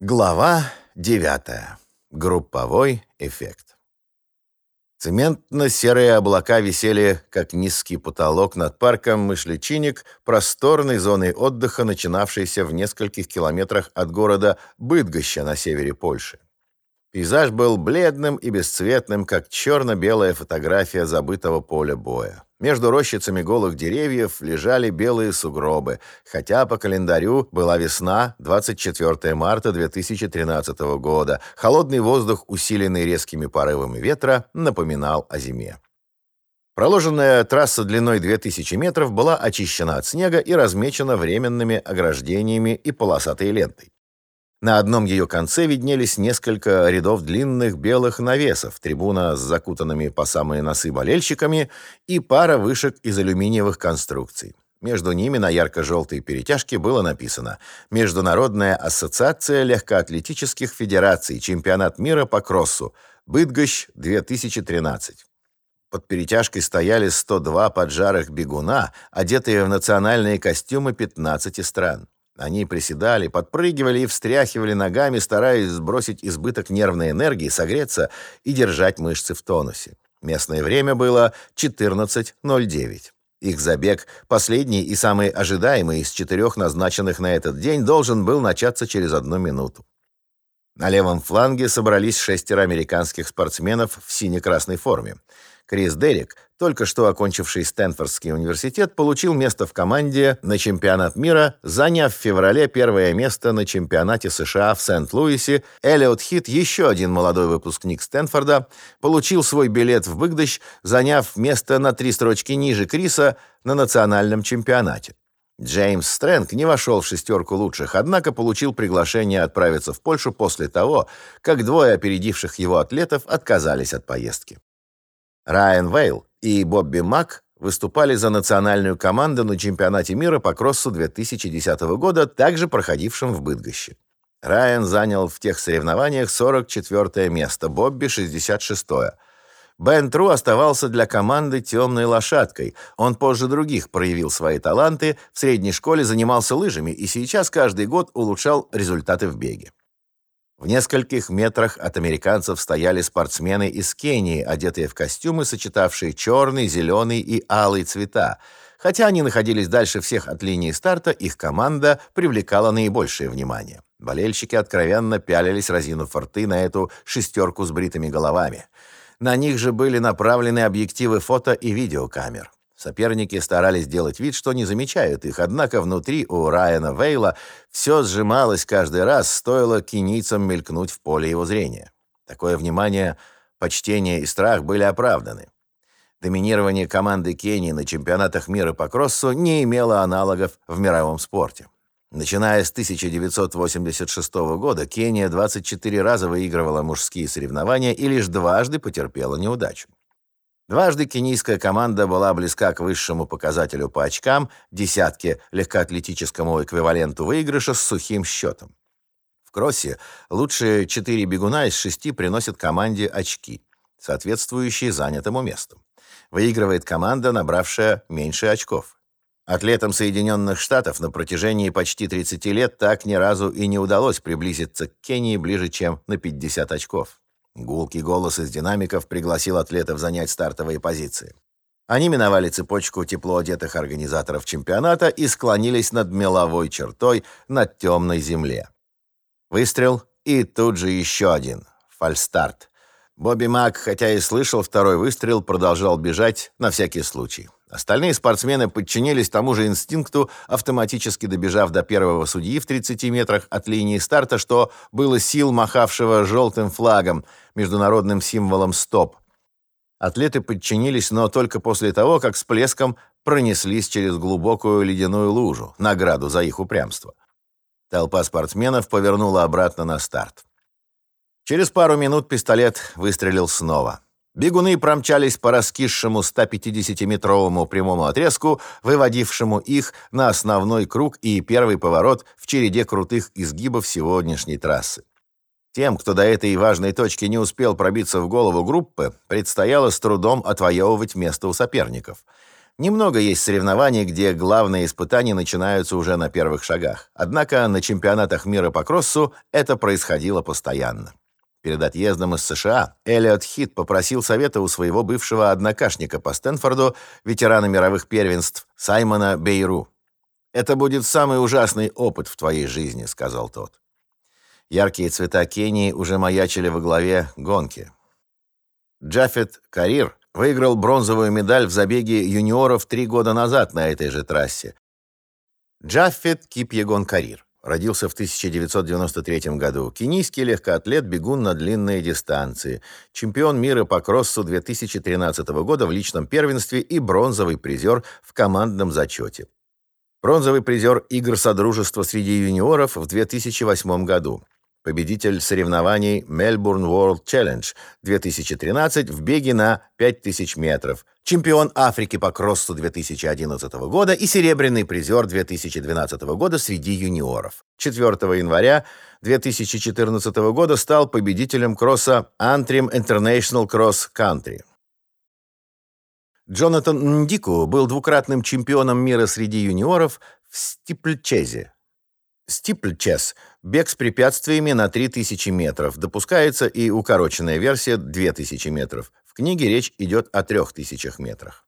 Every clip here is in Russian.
Глава 9. Групповой эффект. Цементно-серые облака висели, как низкий потолок над парком Мышличиник, просторной зоной отдыха, начинавшейся в нескольких километрах от города Быдгоща на севере Польши. Пейзаж был бледным и бесцветным, как черно-белая фотография забытого поля боя. Между рощицами голых деревьев лежали белые сугробы, хотя по календарю была весна, 24 марта 2013 года. Холодный воздух, усиленный резкими порывами ветра, напоминал о зиме. Проложенная трасса длиной 2000 метров была очищена от снега и размечена временными ограждениями и полосатой лентой. На одном ее конце виднелись несколько рядов длинных белых навесов, трибуна с закутанными по самые носы болельщиками и пара вышек из алюминиевых конструкций. Между ними на ярко-желтой перетяжке было написано «Международная ассоциация легкоатлетических федераций, чемпионат мира по кроссу, Быдгощ 2013». Под перетяжкой стояли 102 поджарых бегуна, одетые в национальные костюмы 15 стран. Они приседали, подпрыгивали и встряхивали ногами, стараясь сбросить избыток нервной энергии, согреться и держать мышцы в тонусе. Местное время было 14.09. Их забег, последний и самый ожидаемый из четырех назначенных на этот день, должен был начаться через одну минуту. На левом фланге собрались шестеро американских спортсменов в сине-красной форме. Крис Дерек, только что окончивший Стэнфордский университет, получил место в команде на чемпионат мира, заняв в феврале первое место на чемпионате США в Сент-Луисе. Эллиот Хит, еще один молодой выпускник Стэнфорда, получил свой билет в Быгдыщ, заняв место на три строчки ниже Криса на национальном чемпионате. Джеймс Стрэнг не вошел в шестерку лучших, однако получил приглашение отправиться в Польшу после того, как двое опередивших его атлетов отказались от поездки. Райан Вейл и Бобби Мак выступали за национальную команду на чемпионате мира по кроссу 2010 года, также проходившем в Быдгоще. Райан занял в тех соревнованиях 44 место, Бобби — 66-е. Бен Тру оставался для команды темной лошадкой. Он позже других проявил свои таланты, в средней школе занимался лыжами и сейчас каждый год улучшал результаты в беге. В нескольких метрах от американцев стояли спортсмены из Кении, одетые в костюмы, сочетавшие черный, зеленый и алый цвета. Хотя они находились дальше всех от линии старта, их команда привлекала наибольшее внимание. Болельщики откровенно пялились, разинув рты на эту шестерку с бритыми головами. На них же были направлены объективы фото и видеокамер. Соперники старались делать вид, что не замечают их, однако внутри у Райана Вейла все сжималось каждый раз, стоило кенийцам мелькнуть в поле его зрения. Такое внимание, почтение и страх были оправданы. Доминирование команды Кении на чемпионатах мира по кроссу не имело аналогов в мировом спорте. Начиная с 1986 года Кения 24 раза выигрывала мужские соревнования и лишь дважды потерпела неудачу. Дважды кенийская команда была близка к высшему показателю по очкам, десятке легкоатлетическому эквиваленту выигрыша с сухим счетом. В кроссе лучшие четыре бегуна из шести приносят команде очки, соответствующие занятому месту. Выигрывает команда, набравшая меньше очков. Атлетам Соединенных Штатов на протяжении почти 30 лет так ни разу и не удалось приблизиться к Кении ближе, чем на 50 очков. Гулкий голос из динамиков пригласил атлетов занять стартовые позиции. Они миновали цепочку тепло одетых организаторов чемпионата и склонились над меловой чертой на темной земле. Выстрел, и тут же еще один. Фальстарт. Бобби Мак, хотя и слышал второй выстрел, продолжал бежать на всякий случай. Остальные спортсмены подчинились тому же инстинкту, автоматически добежав до первого судьи в 30 метрах от линии старта, что было сил махавшего желтым флагом, международным символом «Стоп». Атлеты подчинились, но только после того, как с плеском пронеслись через глубокую ледяную лужу, награду за их упрямство. Толпа спортсменов повернула обратно на старт. Через пару минут пистолет выстрелил снова. Бегуны промчались по раскисшему 150-метровому прямому отрезку, выводившему их на основной круг и первый поворот в череде крутых изгибов сегодняшней трассы. Тем, кто до этой важной точки не успел пробиться в голову группы, предстояло с трудом отвоевывать место у соперников. Немного есть соревнований, где главные испытания начинаются уже на первых шагах. Однако на чемпионатах мира по кроссу это происходило постоянно. Перед отъездом из США Эллиот Хит попросил совета у своего бывшего однокашника по Стэнфорду, ветерана мировых первенств Саймона Бейру. «Это будет самый ужасный опыт в твоей жизни», — сказал тот. Яркие цвета Кении уже маячили во главе гонки. Джафет Карир Выиграл бронзовую медаль в забеге юниоров три года назад на этой же трассе. Джаффет Кипьегон Карир. Родился в 1993 году. Кенийский легкоатлет, бегун на длинные дистанции. Чемпион мира по кроссу 2013 года в личном первенстве и бронзовый призер в командном зачете. Бронзовый призер игр Содружества среди юниоров в 2008 году победитель соревнований Melbourne World Challenge 2013 в беге на 5000 метров, чемпион Африки по кроссу 2011 года и серебряный призер 2012 года среди юниоров. 4 января 2014 года стал победителем кросса Antrim International Cross Country. Джонатан Ндику был двукратным чемпионом мира среди юниоров в стипльчезе Стипльчес – бег с препятствиями на 3000 метров. Допускается и укороченная версия 2000 метров. В книге речь идет о 3000 метрах.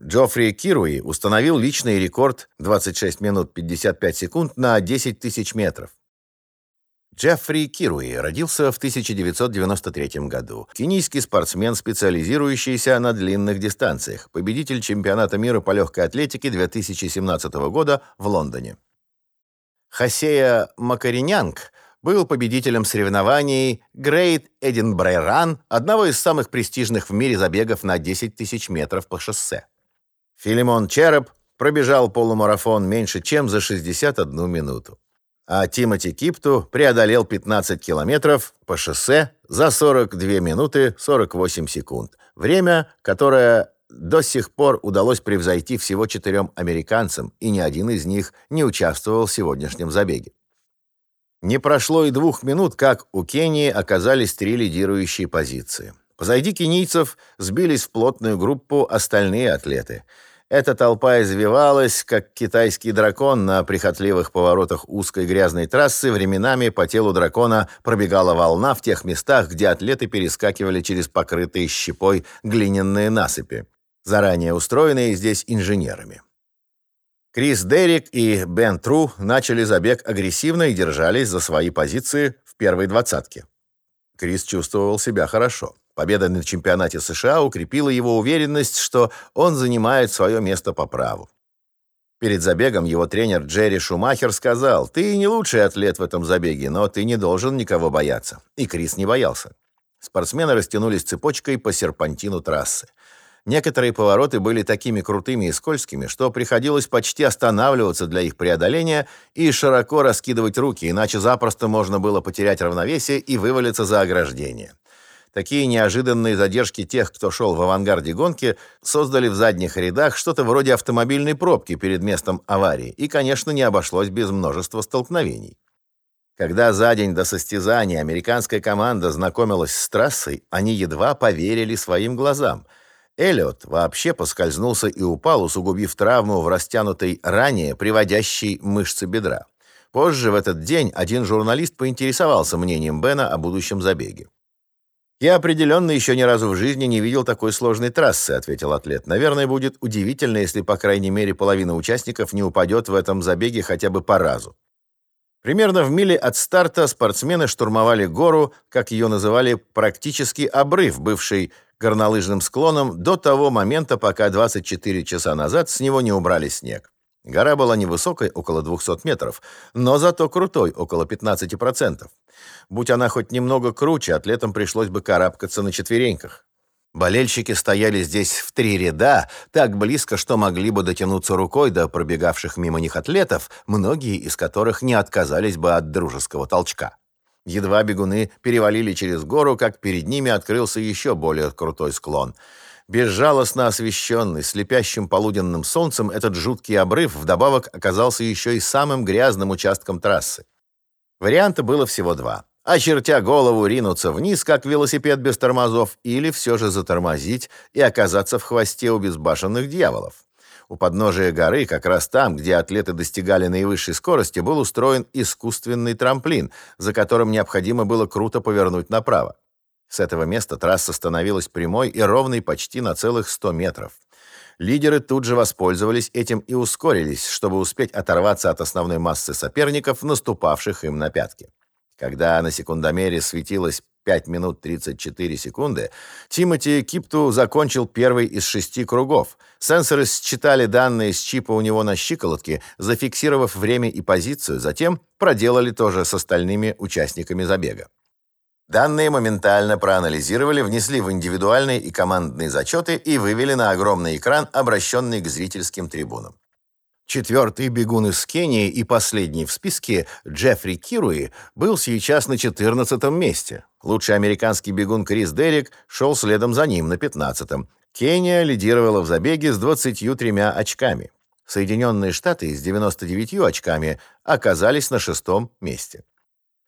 Джоффри Кируи установил личный рекорд 26 минут 55 секунд на 10 тысяч метров. Джеффри Кируи родился в 1993 году. Кенийский спортсмен, специализирующийся на длинных дистанциях, победитель чемпионата мира по легкой атлетике 2017 года в Лондоне. Хосея Макаринянг был победителем соревнований Great Edinburgh Run, одного из самых престижных в мире забегов на 10 тысяч метров по шоссе. Филимон Череп пробежал полумарафон меньше, чем за 61 минуту. А Тимоти Кипту преодолел 15 километров по шоссе за 42 минуты 48 секунд. Время, которое до сих пор удалось превзойти всего четырем американцам, и ни один из них не участвовал в сегодняшнем забеге. Не прошло и двух минут, как у Кении оказались три лидирующие позиции. Позади кенийцев сбились в плотную группу остальные атлеты. Эта толпа извивалась, как китайский дракон на прихотливых поворотах узкой грязной трассы. Временами по телу дракона пробегала волна в тех местах, где атлеты перескакивали через покрытые щепой глиняные насыпи заранее устроенные здесь инженерами. Крис Деррик и Бен Тру начали забег агрессивно и держались за свои позиции в первой двадцатке. Крис чувствовал себя хорошо. Победа на чемпионате США укрепила его уверенность, что он занимает свое место по праву. Перед забегом его тренер Джерри Шумахер сказал, «Ты не лучший атлет в этом забеге, но ты не должен никого бояться». И Крис не боялся. Спортсмены растянулись цепочкой по серпантину трассы. Некоторые повороты были такими крутыми и скользкими, что приходилось почти останавливаться для их преодоления и широко раскидывать руки, иначе запросто можно было потерять равновесие и вывалиться за ограждение. Такие неожиданные задержки тех, кто шел в авангарде гонки, создали в задних рядах что-то вроде автомобильной пробки перед местом аварии, и, конечно, не обошлось без множества столкновений. Когда за день до состязания американская команда знакомилась с трассой, они едва поверили своим глазам – Эллиот вообще поскользнулся и упал, усугубив травму в растянутой ране, приводящей мышцы бедра. Позже в этот день один журналист поинтересовался мнением Бена о будущем забеге. «Я определенно еще ни разу в жизни не видел такой сложной трассы», — ответил атлет. «Наверное, будет удивительно, если, по крайней мере, половина участников не упадет в этом забеге хотя бы по разу». Примерно в миле от старта спортсмены штурмовали гору, как ее называли, практически обрыв, бывший горнолыжным склоном до того момента, пока 24 часа назад с него не убрали снег. Гора была невысокой, около 200 метров, но зато крутой, около 15%. Будь она хоть немного круче, атлетам пришлось бы карабкаться на четвереньках. Болельщики стояли здесь в три ряда, так близко, что могли бы дотянуться рукой до пробегавших мимо них атлетов, многие из которых не отказались бы от дружеского толчка. Едва бегуны перевалили через гору, как перед ними открылся еще более крутой склон. Безжалостно освещенный, слепящим полуденным солнцем, этот жуткий обрыв вдобавок оказался еще и самым грязным участком трассы. Варианта было всего два. очертя голову, ринуться вниз, как велосипед без тормозов, или все же затормозить и оказаться в хвосте у безбашенных дьяволов. У подножия горы, как раз там, где атлеты достигали наивысшей скорости, был устроен искусственный трамплин, за которым необходимо было круто повернуть направо. С этого места трасса становилась прямой и ровной почти на целых 100 метров. Лидеры тут же воспользовались этим и ускорились, чтобы успеть оторваться от основной массы соперников, наступавших им на пятки. Когда на секундомере светилось 5 минут 34 секунды, Тимоти Кипту закончил первый из шести кругов. Сенсоры считали данные с чипа у него на щиколотке, зафиксировав время и позицию, затем проделали то же с остальными участниками забега. Данные моментально проанализировали, внесли в индивидуальные и командные зачеты и вывели на огромный экран, обращенный к зрительским трибунам. Четвертый бегун из Кении и последний в списке, Джеффри Кируи, был сейчас на 14 месте. Лучший американский бегун Крис Дерек шел следом за ним на 15-м. Кения лидировала в забеге с 23 очками. Соединенные Штаты с 99 очками оказались на шестом месте.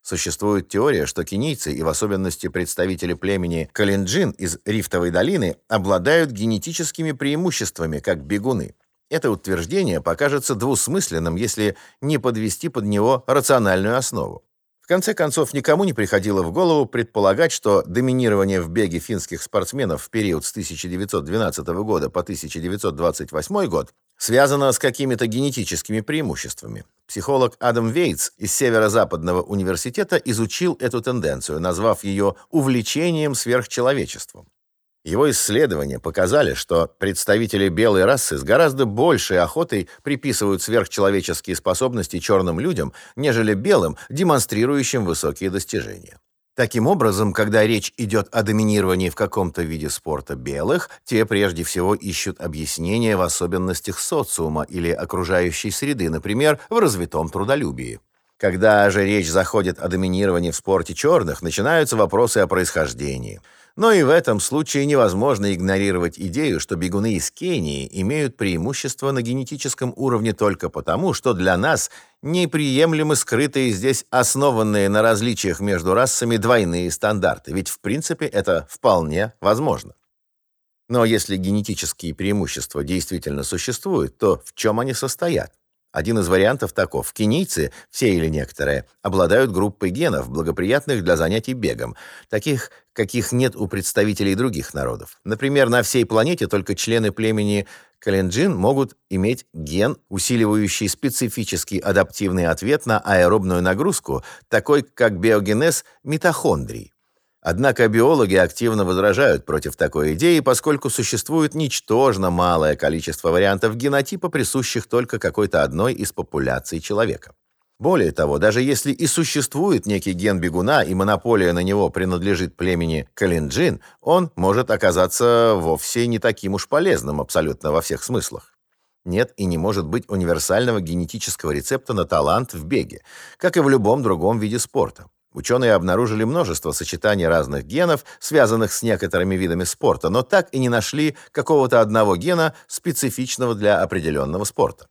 Существует теория, что кенийцы, и в особенности представители племени Калинджин из Рифтовой долины, обладают генетическими преимуществами, как бегуны. Это утверждение покажется двусмысленным, если не подвести под него рациональную основу. В конце концов, никому не приходило в голову предполагать, что доминирование в беге финских спортсменов в период с 1912 года по 1928 год связано с какими-то генетическими преимуществами. Психолог Адам Вейтс из Северо-Западного университета изучил эту тенденцию, назвав ее увлечением сверхчеловечеством. Его исследования показали, что представители белой расы с гораздо большей охотой приписывают сверхчеловеческие способности черным людям, нежели белым, демонстрирующим высокие достижения. Таким образом, когда речь идет о доминировании в каком-то виде спорта белых, те прежде всего ищут объяснения в особенностях социума или окружающей среды, например, в развитом трудолюбии. Когда же речь заходит о доминировании в спорте черных, начинаются вопросы о происхождении – но и в этом случае невозможно игнорировать идею, что бегуны из Кении имеют преимущество на генетическом уровне только потому, что для нас неприемлемы скрытые здесь основанные на различиях между расами двойные стандарты, ведь в принципе это вполне возможно. Но если генетические преимущества действительно существуют, то в чем они состоят? Один из вариантов таков. Кенийцы, все или некоторые, обладают группой генов, благоприятных для занятий бегом, таких, каких нет у представителей других народов. Например, на всей планете только члены племени Календжин могут иметь ген, усиливающий специфический адаптивный ответ на аэробную нагрузку, такой как биогенез митохондрий. Однако биологи активно возражают против такой идеи, поскольку существует ничтожно малое количество вариантов генотипа, присущих только какой-то одной из популяций человека. Более того, даже если и существует некий ген бегуна, и монополия на него принадлежит племени Калинджин, он может оказаться вовсе не таким уж полезным абсолютно во всех смыслах. Нет и не может быть универсального генетического рецепта на талант в беге, как и в любом другом виде спорта. Ученые обнаружили множество сочетаний разных генов, связанных с некоторыми видами спорта, но так и не нашли какого-то одного гена, специфичного для определенного спорта.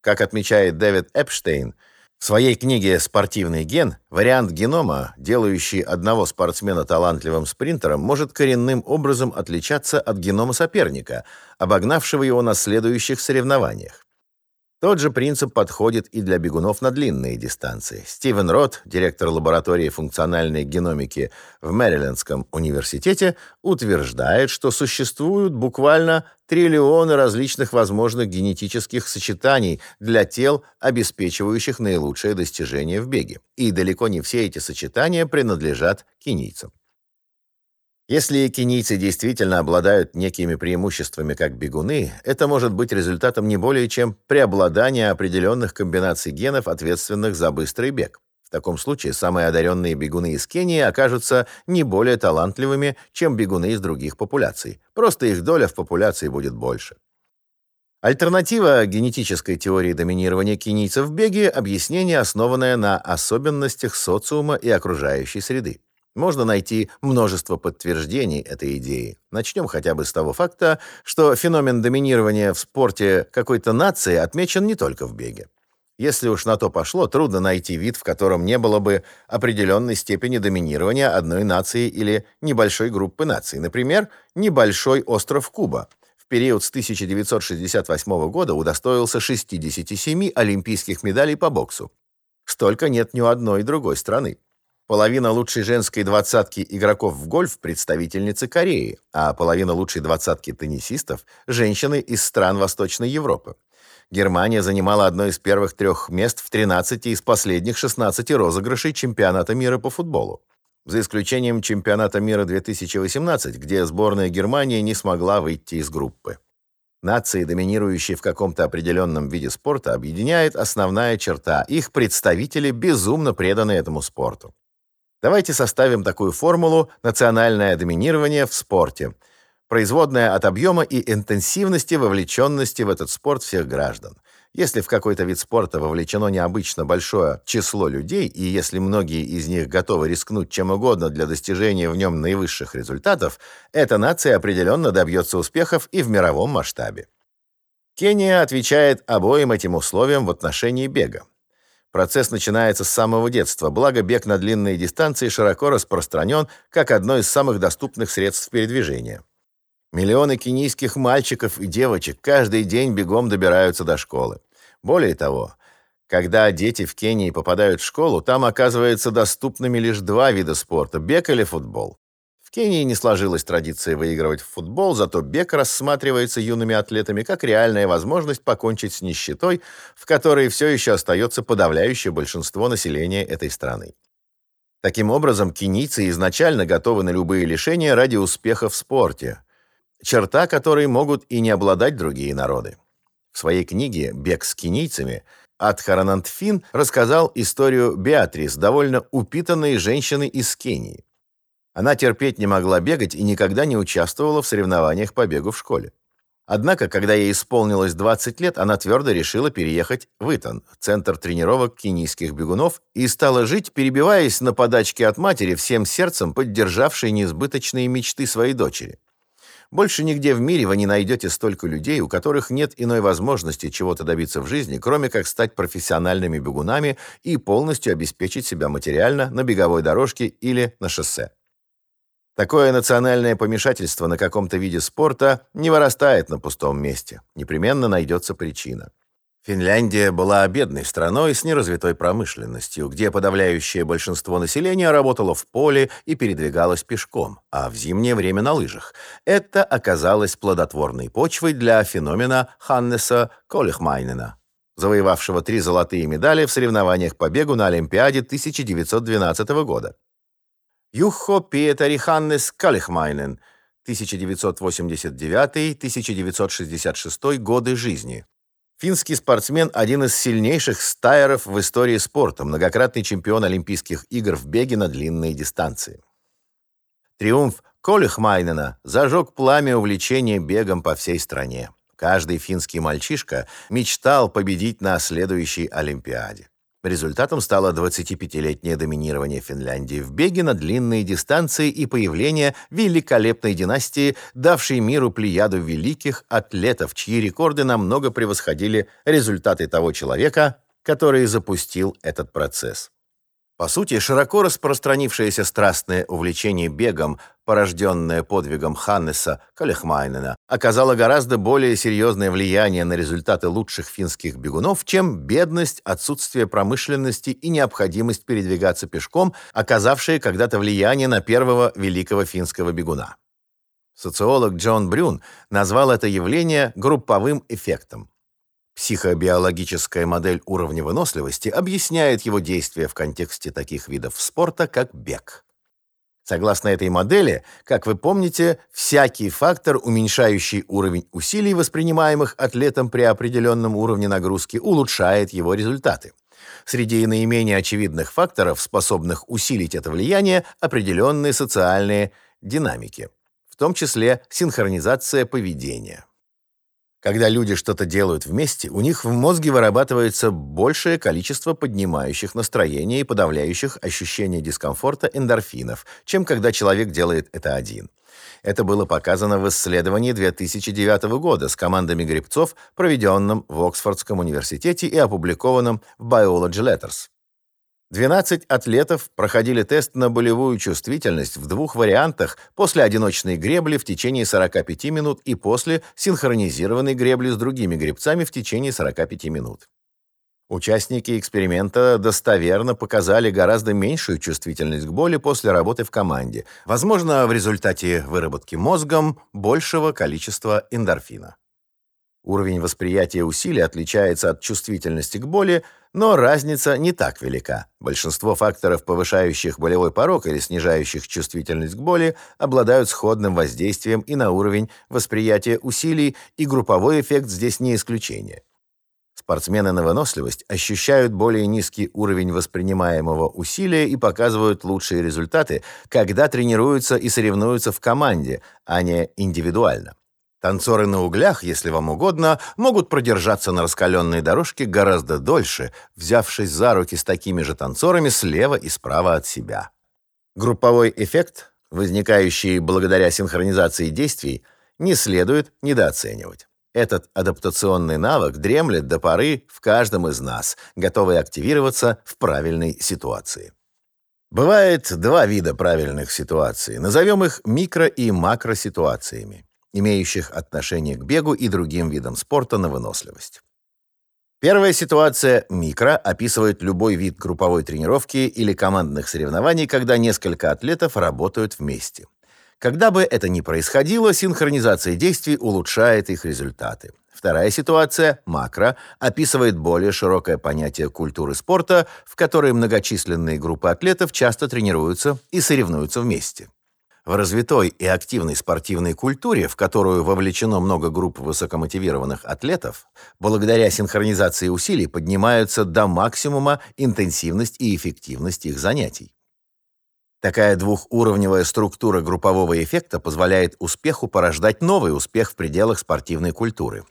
Как отмечает Дэвид Эпштейн, в своей книге «Спортивный ген» вариант генома, делающий одного спортсмена талантливым спринтером, может коренным образом отличаться от генома соперника, обогнавшего его на следующих соревнованиях. Тот же принцип подходит и для бегунов на длинные дистанции. Стивен Рот, директор лаборатории функциональной геномики в Мэрилендском университете, утверждает, что существуют буквально триллионы различных возможных генетических сочетаний для тел, обеспечивающих наилучшее достижение в беге. И далеко не все эти сочетания принадлежат кенийцам. Если кенийцы действительно обладают некими преимуществами как бегуны, это может быть результатом не более чем преобладания определенных комбинаций генов, ответственных за быстрый бег. В таком случае самые одаренные бегуны из Кении окажутся не более талантливыми, чем бегуны из других популяций. Просто их доля в популяции будет больше. Альтернатива генетической теории доминирования кенийцев в беге – объяснение, основанное на особенностях социума и окружающей среды. Можно найти множество подтверждений этой идеи. Начнем хотя бы с того факта, что феномен доминирования в спорте какой-то нации отмечен не только в беге. Если уж на то пошло, трудно найти вид, в котором не было бы определенной степени доминирования одной нации или небольшой группы наций. Например, небольшой остров Куба в период с 1968 года удостоился 67 олимпийских медалей по боксу. Столько нет ни у одной другой страны. Половина лучшей женской двадцатки игроков в гольф – представительницы Кореи, а половина лучшей двадцатки теннисистов – женщины из стран Восточной Европы. Германия занимала одно из первых трех мест в 13 из последних 16 розыгрышей чемпионата мира по футболу. За исключением чемпионата мира 2018, где сборная Германии не смогла выйти из группы. Нации, доминирующие в каком-то определенном виде спорта, объединяет основная черта. Их представители безумно преданы этому спорту. Давайте составим такую формулу «национальное доминирование в спорте», производная от объема и интенсивности вовлеченности в этот спорт всех граждан. Если в какой-то вид спорта вовлечено необычно большое число людей, и если многие из них готовы рискнуть чем угодно для достижения в нем наивысших результатов, эта нация определенно добьется успехов и в мировом масштабе. Кения отвечает обоим этим условиям в отношении бега. Процесс начинается с самого детства, благо бег на длинные дистанции широко распространен как одно из самых доступных средств передвижения. Миллионы кенийских мальчиков и девочек каждый день бегом добираются до школы. Более того, когда дети в Кении попадают в школу, там оказывается доступными лишь два вида спорта – бег или футбол. Кении не сложилась традиция выигрывать в футбол, зато бег рассматривается юными атлетами как реальная возможность покончить с нищетой, в которой все еще остается подавляющее большинство населения этой страны. Таким образом, кенийцы изначально готовы на любые лишения ради успеха в спорте, черта которой могут и не обладать другие народы. В своей книге «Бег с кенийцами» Адхаранантфин рассказал историю Беатрис, довольно упитанной женщины из Кении. Она терпеть не могла бегать и никогда не участвовала в соревнованиях по бегу в школе. Однако, когда ей исполнилось 20 лет, она твердо решила переехать в Итан, центр тренировок кенийских бегунов, и стала жить, перебиваясь на подачки от матери, всем сердцем поддержавшей несбыточные мечты своей дочери. Больше нигде в мире вы не найдете столько людей, у которых нет иной возможности чего-то добиться в жизни, кроме как стать профессиональными бегунами и полностью обеспечить себя материально на беговой дорожке или на шоссе. Такое национальное помешательство на каком-то виде спорта не вырастает на пустом месте. Непременно найдется причина. Финляндия была бедной страной с неразвитой промышленностью, где подавляющее большинство населения работало в поле и передвигалось пешком, а в зимнее время на лыжах. Это оказалось плодотворной почвой для феномена Ханнеса Колихмайнена, завоевавшего три золотые медали в соревнованиях по бегу на Олимпиаде 1912 года. Юхо Пиетари Ханнес Калихмайнен, 1989-1966 годы жизни. Финский спортсмен – один из сильнейших стайеров в истории спорта, многократный чемпион Олимпийских игр в беге на длинные дистанции. Триумф Колихмайнена зажег пламя увлечения бегом по всей стране. Каждый финский мальчишка мечтал победить на следующей Олимпиаде. Результатом стало 25-летнее доминирование Финляндии в беге на длинные дистанции и появление великолепной династии, давшей миру плеяду великих атлетов, чьи рекорды намного превосходили результаты того человека, который запустил этот процесс. По сути, широко распространившееся страстное увлечение бегом, порожденное подвигом Ханнеса Калехмайнена, оказало гораздо более серьезное влияние на результаты лучших финских бегунов, чем бедность, отсутствие промышленности и необходимость передвигаться пешком, оказавшие когда-то влияние на первого великого финского бегуна. Социолог Джон Брюн назвал это явление групповым эффектом. Психобиологическая модель уровня выносливости объясняет его действия в контексте таких видов спорта, как бег. Согласно этой модели, как вы помните, всякий фактор, уменьшающий уровень усилий, воспринимаемых атлетом при определенном уровне нагрузки, улучшает его результаты. Среди наименее очевидных факторов, способных усилить это влияние, определенные социальные динамики, в том числе синхронизация поведения. Когда люди что-то делают вместе, у них в мозге вырабатывается большее количество поднимающих настроение и подавляющих ощущение дискомфорта эндорфинов, чем когда человек делает это один. Это было показано в исследовании 2009 года с командами гребцов, проведенном в Оксфордском университете и опубликованном в Biology Letters. 12 атлетов проходили тест на болевую чувствительность в двух вариантах после одиночной гребли в течение 45 минут и после синхронизированной гребли с другими гребцами в течение 45 минут. Участники эксперимента достоверно показали гораздо меньшую чувствительность к боли после работы в команде, возможно, в результате выработки мозгом большего количества эндорфина. Уровень восприятия усилий отличается от чувствительности к боли, но разница не так велика. Большинство факторов, повышающих болевой порог или снижающих чувствительность к боли, обладают сходным воздействием и на уровень восприятия усилий, и групповой эффект здесь не исключение. Спортсмены на выносливость ощущают более низкий уровень воспринимаемого усилия и показывают лучшие результаты, когда тренируются и соревнуются в команде, а не индивидуально. Танцоры на углях, если вам угодно, могут продержаться на раскаленной дорожке гораздо дольше, взявшись за руки с такими же танцорами слева и справа от себя. Групповой эффект, возникающий благодаря синхронизации действий, не следует недооценивать. Этот адаптационный навык дремлет до поры в каждом из нас, готовый активироваться в правильной ситуации. Бывает два вида правильных ситуаций. Назовем их микро- и макроситуациями имеющих отношение к бегу и другим видам спорта на выносливость. Первая ситуация микро описывает любой вид групповой тренировки или командных соревнований, когда несколько атлетов работают вместе. Когда бы это ни происходило, синхронизация действий улучшает их результаты. Вторая ситуация, макро, описывает более широкое понятие культуры спорта, в которой многочисленные группы атлетов часто тренируются и соревнуются вместе. В развитой и активной спортивной культуре, в которую вовлечено много групп высокомотивированных атлетов, благодаря синхронизации усилий поднимаются до максимума интенсивность и эффективность их занятий. Такая двухуровневая структура группового эффекта позволяет успеху порождать новый успех в пределах спортивной культуры.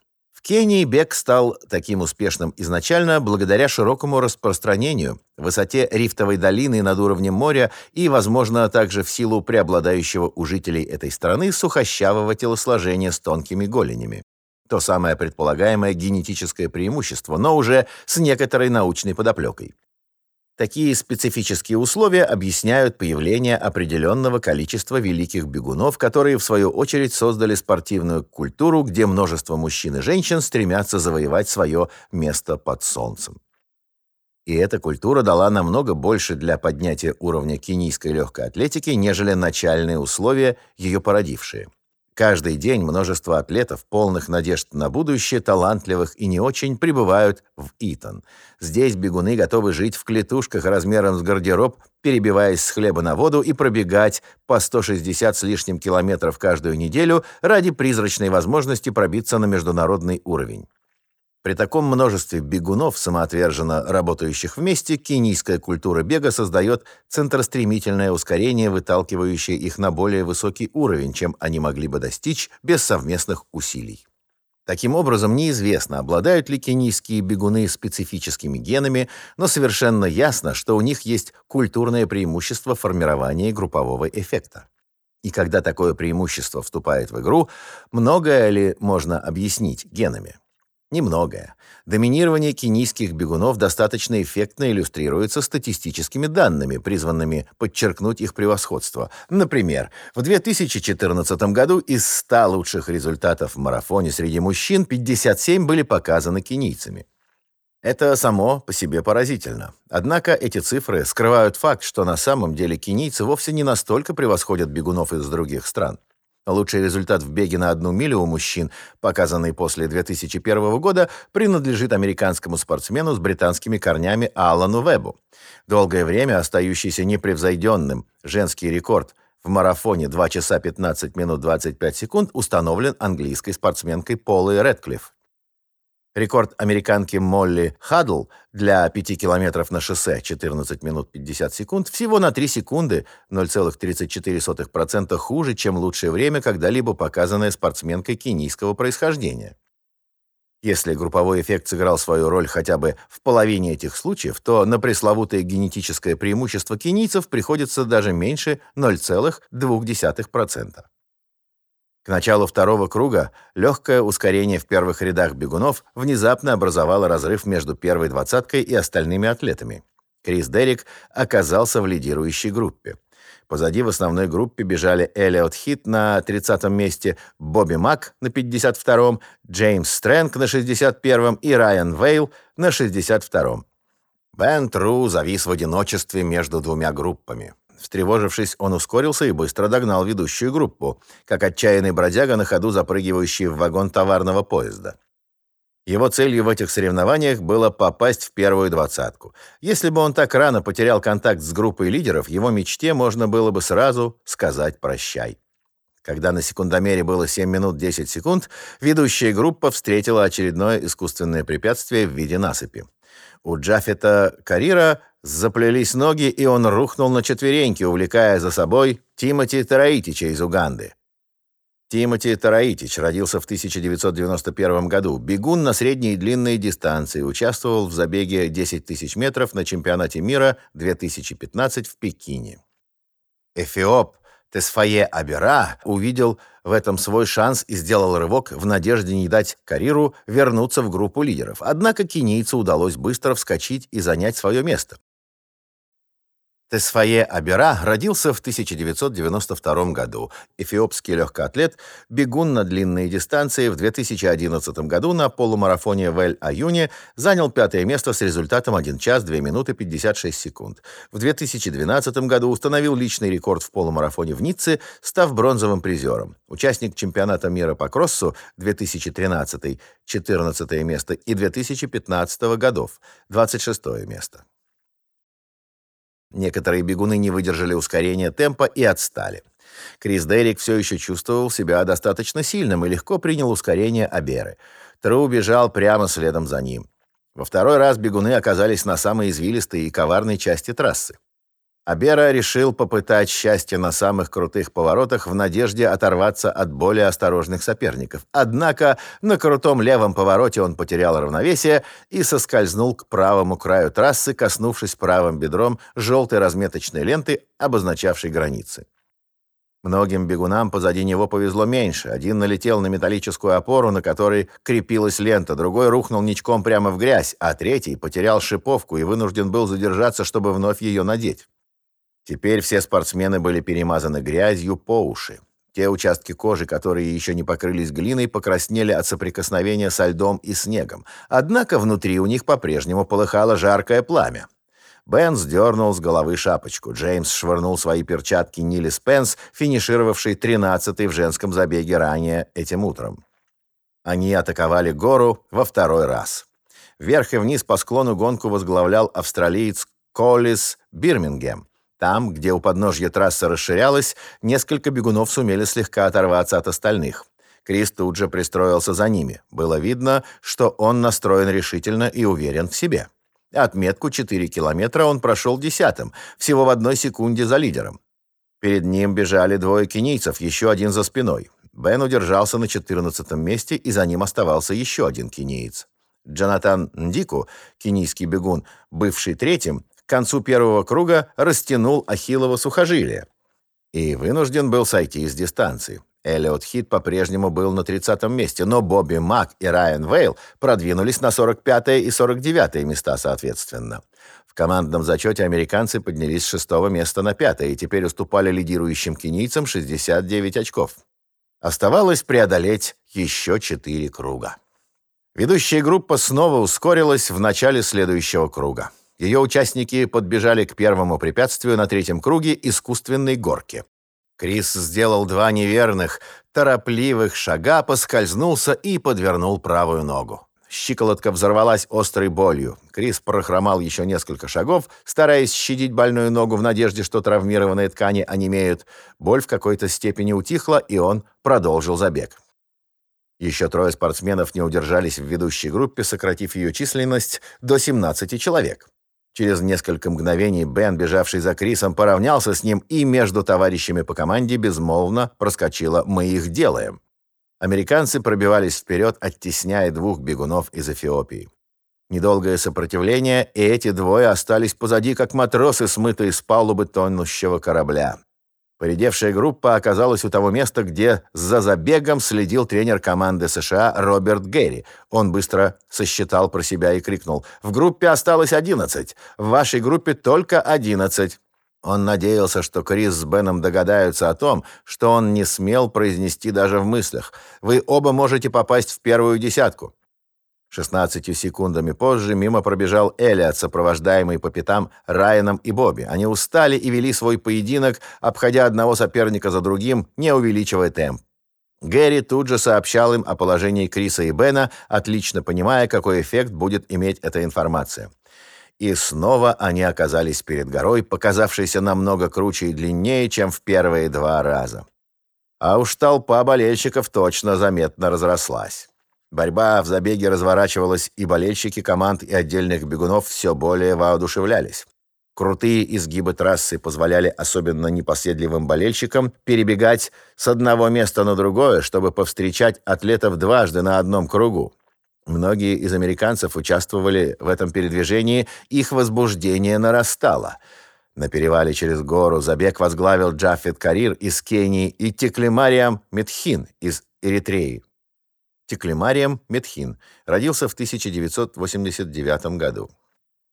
Кении бег стал таким успешным изначально благодаря широкому распространению, высоте рифтовой долины над уровнем моря и, возможно, также в силу преобладающего у жителей этой страны сухощавого телосложения с тонкими голенями. То самое предполагаемое генетическое преимущество, но уже с некоторой научной подоплекой. Такие специфические условия объясняют появление определенного количества великих бегунов, которые, в свою очередь, создали спортивную культуру, где множество мужчин и женщин стремятся завоевать свое место под солнцем. И эта культура дала намного больше для поднятия уровня кенийской легкой атлетики, нежели начальные условия, ее породившие. Каждый день множество атлетов, полных надежд на будущее, талантливых и не очень, прибывают в Итон. Здесь бегуны готовы жить в клетушках размером с гардероб, перебиваясь с хлеба на воду и пробегать по 160 с лишним километров каждую неделю ради призрачной возможности пробиться на международный уровень. При таком множестве бегунов, самоотверженно работающих вместе, кенийская культура бега создает центростремительное ускорение, выталкивающее их на более высокий уровень, чем они могли бы достичь без совместных усилий. Таким образом, неизвестно, обладают ли кенийские бегуны специфическими генами, но совершенно ясно, что у них есть культурное преимущество формирования группового эффекта. И когда такое преимущество вступает в игру, многое ли можно объяснить генами? Немногое. Доминирование кенийских бегунов достаточно эффектно иллюстрируется статистическими данными, призванными подчеркнуть их превосходство. Например, в 2014 году из 100 лучших результатов в марафоне среди мужчин 57 были показаны кенийцами. Это само по себе поразительно. Однако эти цифры скрывают факт, что на самом деле кенийцы вовсе не настолько превосходят бегунов из других стран. Лучший результат в беге на одну милю у мужчин, показанный после 2001 года, принадлежит американскому спортсмену с британскими корнями Алану Вебу. Долгое время остающийся непревзойденным женский рекорд в марафоне 2 часа 15 минут 25 секунд установлен английской спортсменкой Полой Редклифф. Рекорд американки Молли Хадл для 5 километров на шоссе 14 минут 50 секунд всего на 3 секунды 0,34% хуже, чем лучшее время, когда-либо показанное спортсменкой кенийского происхождения. Если групповой эффект сыграл свою роль хотя бы в половине этих случаев, то на пресловутое генетическое преимущество кенийцев приходится даже меньше 0,2%. К началу второго круга легкое ускорение в первых рядах бегунов внезапно образовало разрыв между первой двадцаткой и остальными атлетами. Крис Деррик оказался в лидирующей группе. Позади в основной группе бежали Элиот Хит на 30-м месте, Бобби Мак на 52-м, Джеймс Стрэнг на 61-м и Райан Вейл на 62-м. Бен Тру завис в одиночестве между двумя группами. Встревожившись, он ускорился и быстро догнал ведущую группу, как отчаянный бродяга на ходу запрыгивающий в вагон товарного поезда. Его целью в этих соревнованиях было попасть в первую двадцатку. Если бы он так рано потерял контакт с группой лидеров, его мечте можно было бы сразу сказать «прощай». Когда на секундомере было 7 минут 10 секунд, ведущая группа встретила очередное искусственное препятствие в виде насыпи. У Джафета Карира заплелись ноги, и он рухнул на четвереньки, увлекая за собой Тимоти Тараитича из Уганды. Тимоти Тараитич родился в 1991 году. Бегун на средней и длинной дистанции. Участвовал в забеге 10 тысяч метров на чемпионате мира 2015 в Пекине. Эфиоп Тесфае Абера увидел в этом свой шанс и сделал рывок в надежде не дать Кариру вернуться в группу лидеров. Однако кенийцу удалось быстро вскочить и занять свое место. Тесфае Абера родился в 1992 году. Эфиопский легкоатлет, бегун на длинные дистанции в 2011 году на полумарафоне в Эль-Аюне занял пятое место с результатом 1 час 2 минуты 56 секунд. В 2012 году установил личный рекорд в полумарафоне в Ницце, став бронзовым призером. Участник чемпионата мира по кроссу 2013 14 место и 2015 годов 26 место. Некоторые бегуны не выдержали ускорения темпа и отстали. Крис Деррик все еще чувствовал себя достаточно сильным и легко принял ускорение Аберы. Тру бежал прямо следом за ним. Во второй раз бегуны оказались на самой извилистой и коварной части трассы. Абера решил попытать счастье на самых крутых поворотах в надежде оторваться от более осторожных соперников. Однако на крутом левом повороте он потерял равновесие и соскользнул к правому краю трассы, коснувшись правым бедром желтой разметочной ленты, обозначавшей границы. Многим бегунам позади него повезло меньше. Один налетел на металлическую опору, на которой крепилась лента, другой рухнул ничком прямо в грязь, а третий потерял шиповку и вынужден был задержаться, чтобы вновь ее надеть. Теперь все спортсмены были перемазаны грязью по уши. Те участки кожи, которые еще не покрылись глиной, покраснели от соприкосновения со льдом и снегом. Однако внутри у них по-прежнему полыхало жаркое пламя. Бен сдернул с головы шапочку. Джеймс швырнул свои перчатки Нилли Спенс, финишировавший 13-й в женском забеге ранее этим утром. Они атаковали гору во второй раз. Вверх и вниз по склону гонку возглавлял австралиец Коллис Бирмингем. Там, где у подножья трасса расширялась, несколько бегунов сумели слегка оторваться от остальных. Крис тут же пристроился за ними. Было видно, что он настроен решительно и уверен в себе. Отметку 4 километра он прошел десятым, всего в одной секунде за лидером. Перед ним бежали двое кенийцев, еще один за спиной. Бен удержался на 14 месте, и за ним оставался еще один кениец. Джонатан Ndику, кенийский бегун, бывший третьим, к концу первого круга растянул ахиллово сухожилие и вынужден был сойти с дистанции. Эллиот Хит по-прежнему был на 30-м месте, но Бобби Мак и Райан Вейл продвинулись на 45 и 49 места соответственно. В командном зачете американцы поднялись с шестого места на пятое и теперь уступали лидирующим кенийцам 69 очков. Оставалось преодолеть еще четыре круга. Ведущая группа снова ускорилась в начале следующего круга. Ее участники подбежали к первому препятствию на третьем круге искусственной горки. Крис сделал два неверных, торопливых шага, поскользнулся и подвернул правую ногу. Щиколотка взорвалась острой болью. Крис прохромал еще несколько шагов, стараясь щадить больную ногу в надежде, что травмированные ткани онемеют. Боль в какой-то степени утихла, и он продолжил забег. Еще трое спортсменов не удержались в ведущей группе, сократив ее численность до 17 человек. Через несколько мгновений Бен, бежавший за Крисом, поравнялся с ним, и между товарищами по команде безмолвно проскочило «Мы их делаем». Американцы пробивались вперед, оттесняя двух бегунов из Эфиопии. Недолгое сопротивление, и эти двое остались позади, как матросы, смытые с палубы тонущего корабля. Поредевшая группа оказалась у того места, где за забегом следил тренер команды США Роберт Герри. Он быстро сосчитал про себя и крикнул: "В группе осталось 11. В вашей группе только 11". Он надеялся, что Крис с Беном догадаются о том, что он не смел произнести даже в мыслях. Вы оба можете попасть в первую десятку. 16 секундами позже мимо пробежал Элиот, сопровождаемый по пятам Райаном и Бобби. Они устали и вели свой поединок, обходя одного соперника за другим, не увеличивая темп. Гэри тут же сообщал им о положении Криса и Бена, отлично понимая, какой эффект будет иметь эта информация. И снова они оказались перед горой, показавшейся намного круче и длиннее, чем в первые два раза. А уж толпа болельщиков точно заметно разрослась. Борьба в забеге разворачивалась, и болельщики команд и отдельных бегунов все более воодушевлялись. Крутые изгибы трассы позволяли особенно непоседливым болельщикам перебегать с одного места на другое, чтобы повстречать атлетов дважды на одном кругу. Многие из американцев участвовали в этом передвижении, их возбуждение нарастало. На перевале через гору забег возглавил Джаффет Карир из Кении и Теклимариам Метхин из Эритреи. Теклимарием Метхин, родился в 1989 году.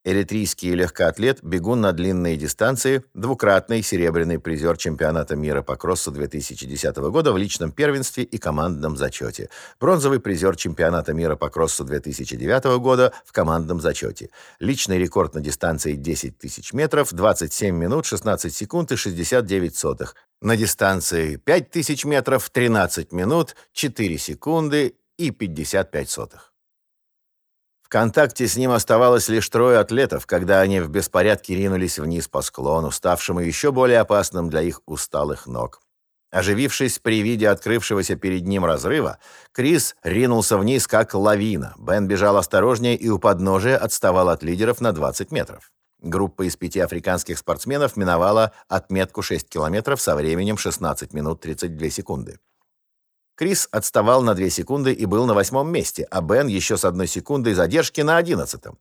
Эритрийский легкоатлет, бегун на длинные дистанции, двукратный серебряный призер чемпионата мира по кроссу 2010 года в личном первенстве и командном зачете, бронзовый призер чемпионата мира по кроссу 2009 года в командном зачете, личный рекорд на дистанции 10 тысяч метров, 27 минут 16 секунд и 69 сотых, на дистанции 5000 метров 13 минут 4 секунды и 55 сотых. В контакте с ним оставалось лишь трое атлетов, когда они в беспорядке ринулись вниз по склону, ставшему еще более опасным для их усталых ног. Оживившись при виде открывшегося перед ним разрыва, Крис ринулся вниз как лавина. Бен бежал осторожнее и у подножия отставал от лидеров на 20 метров. Группа из пяти африканских спортсменов миновала отметку 6 километров со временем 16 минут 32 секунды. Крис отставал на 2 секунды и был на восьмом месте, а Бен еще с одной секундой задержки на одиннадцатом.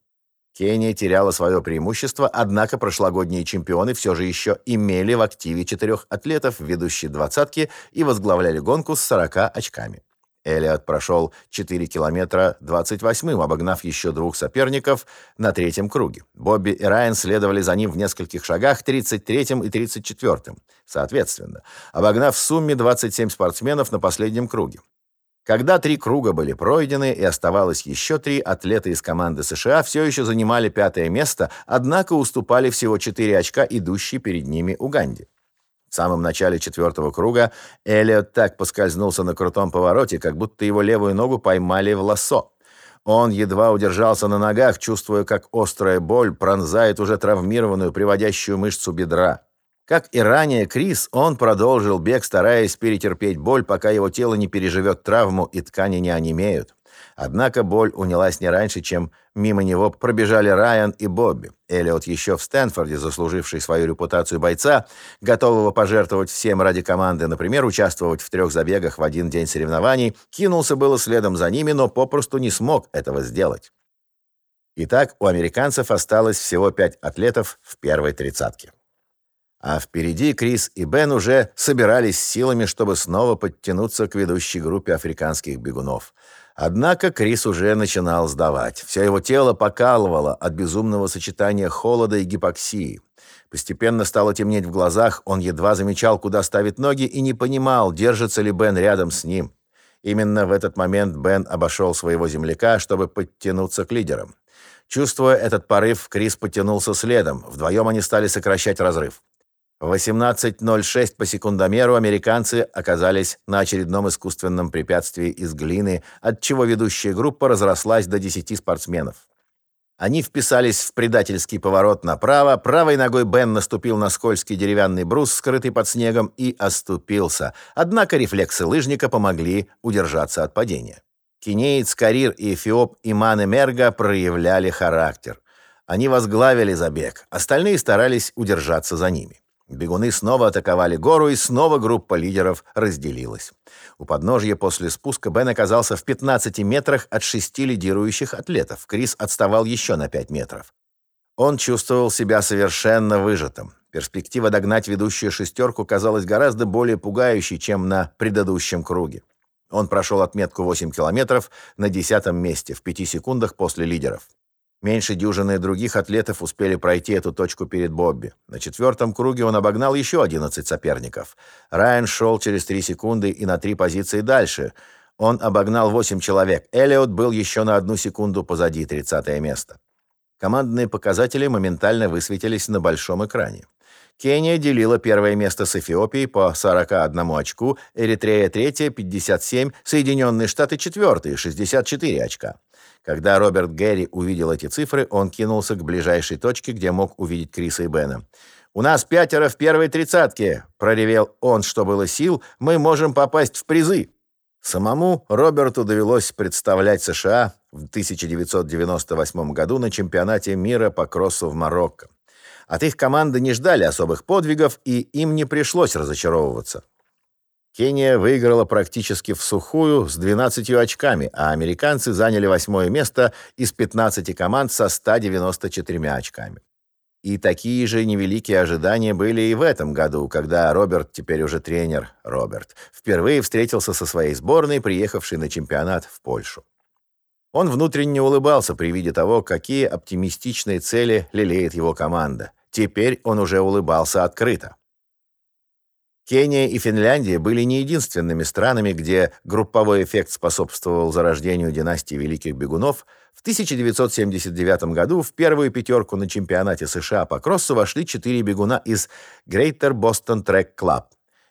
Кения теряла свое преимущество, однако прошлогодние чемпионы все же еще имели в активе четырех атлетов, ведущие двадцатки, и возглавляли гонку с 40 очками. Элиот прошел 4 километра 28-м, обогнав еще двух соперников на третьем круге. Бобби и Райан следовали за ним в нескольких шагах 33-м и 34-м, соответственно, обогнав в сумме 27 спортсменов на последнем круге. Когда три круга были пройдены и оставалось еще три, атлеты из команды США все еще занимали пятое место, однако уступали всего 4 очка идущей перед ними Уганде. В самом начале четвертого круга Элиот так поскользнулся на крутом повороте, как будто его левую ногу поймали в лассо. Он едва удержался на ногах, чувствуя, как острая боль пронзает уже травмированную приводящую мышцу бедра. Как и ранее Крис, он продолжил бег, стараясь перетерпеть боль, пока его тело не переживет травму и ткани не онемеют. Однако боль унялась не раньше, чем мимо него пробежали Райан и Бобби. Эллиот еще в Стэнфорде, заслуживший свою репутацию бойца, готового пожертвовать всем ради команды, например, участвовать в трех забегах в один день соревнований, кинулся было следом за ними, но попросту не смог этого сделать. Итак, у американцев осталось всего пять атлетов в первой тридцатке. А впереди Крис и Бен уже собирались силами, чтобы снова подтянуться к ведущей группе африканских бегунов. Однако Крис уже начинал сдавать. Все его тело покалывало от безумного сочетания холода и гипоксии. Постепенно стало темнеть в глазах, он едва замечал, куда ставит ноги, и не понимал, держится ли Бен рядом с ним. Именно в этот момент Бен обошел своего земляка, чтобы подтянуться к лидерам. Чувствуя этот порыв, Крис потянулся следом. Вдвоем они стали сокращать разрыв. В 18.06 по секундомеру американцы оказались на очередном искусственном препятствии из глины, от чего ведущая группа разрослась до 10 спортсменов. Они вписались в предательский поворот направо, правой ногой Бен наступил на скользкий деревянный брус, скрытый под снегом, и оступился. Однако рефлексы лыжника помогли удержаться от падения. Кинеец, Карир и Эфиоп Иман Мерга проявляли характер. Они возглавили забег, остальные старались удержаться за ними. Бегуны снова атаковали гору, и снова группа лидеров разделилась. У подножья после спуска Бен оказался в 15 метрах от шести лидирующих атлетов. Крис отставал еще на 5 метров. Он чувствовал себя совершенно выжатым. Перспектива догнать ведущую шестерку казалась гораздо более пугающей, чем на предыдущем круге. Он прошел отметку 8 километров на десятом месте, в пяти секундах после лидеров. Меньше дюжины других атлетов успели пройти эту точку перед Бобби. На четвертом круге он обогнал еще 11 соперников. Райан шел через 3 секунды и на 3 позиции дальше. Он обогнал 8 человек. Эллиот был еще на одну секунду позади 30 место. Командные показатели моментально высветились на большом экране. Кения делила первое место с Эфиопией по 41 очку, Эритрея третье, 57, Соединенные Штаты четвертые, 64 очка. Когда Роберт Гэри увидел эти цифры, он кинулся к ближайшей точке, где мог увидеть Криса и Бена. «У нас пятеро в первой тридцатке!» — проревел он, что было сил. «Мы можем попасть в призы!» Самому Роберту довелось представлять США в 1998 году на чемпионате мира по кроссу в Марокко. От их команды не ждали особых подвигов, и им не пришлось разочаровываться. Кения выиграла практически в сухую с 12 очками, а американцы заняли восьмое место из 15 команд со 194 очками. И такие же невеликие ожидания были и в этом году, когда Роберт, теперь уже тренер Роберт, впервые встретился со своей сборной, приехавшей на чемпионат в Польшу. Он внутренне улыбался при виде того, какие оптимистичные цели лелеет его команда. Теперь он уже улыбался открыто. Кения и Финляндия были не единственными странами, где групповой эффект способствовал зарождению династии великих бегунов. В 1979 году в первую пятерку на чемпионате США по кроссу вошли четыре бегуна из Greater Boston Track Club,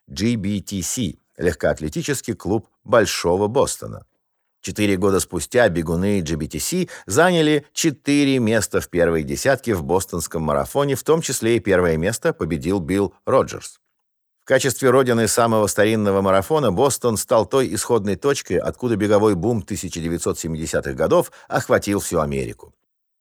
GBTC, легкоатлетический клуб Большого Бостона. Четыре года спустя бегуны GBTC заняли четыре места в первой десятке в бостонском марафоне, в том числе и первое место победил Билл Роджерс качестве родины самого старинного марафона Бостон стал той исходной точкой, откуда беговой бум 1970-х годов охватил всю Америку.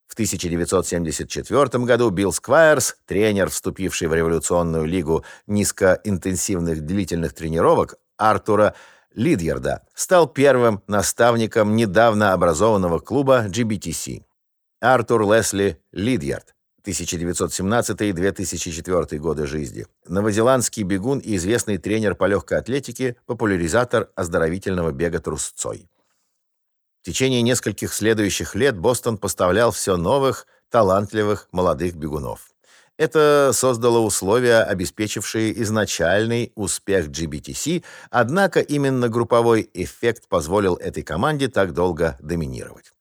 В 1974 году Билл Сквайрс, тренер, вступивший в революционную лигу низкоинтенсивных длительных тренировок Артура Лидьерда, стал первым наставником недавно образованного клуба GBTC. Артур Лесли Лидьярд 1917-2004 годы жизни. Новозеландский бегун и известный тренер по легкой атлетике, популяризатор оздоровительного бега трусцой. В течение нескольких следующих лет Бостон поставлял все новых, талантливых молодых бегунов. Это создало условия, обеспечившие изначальный успех GBTC, однако именно групповой эффект позволил этой команде так долго доминировать.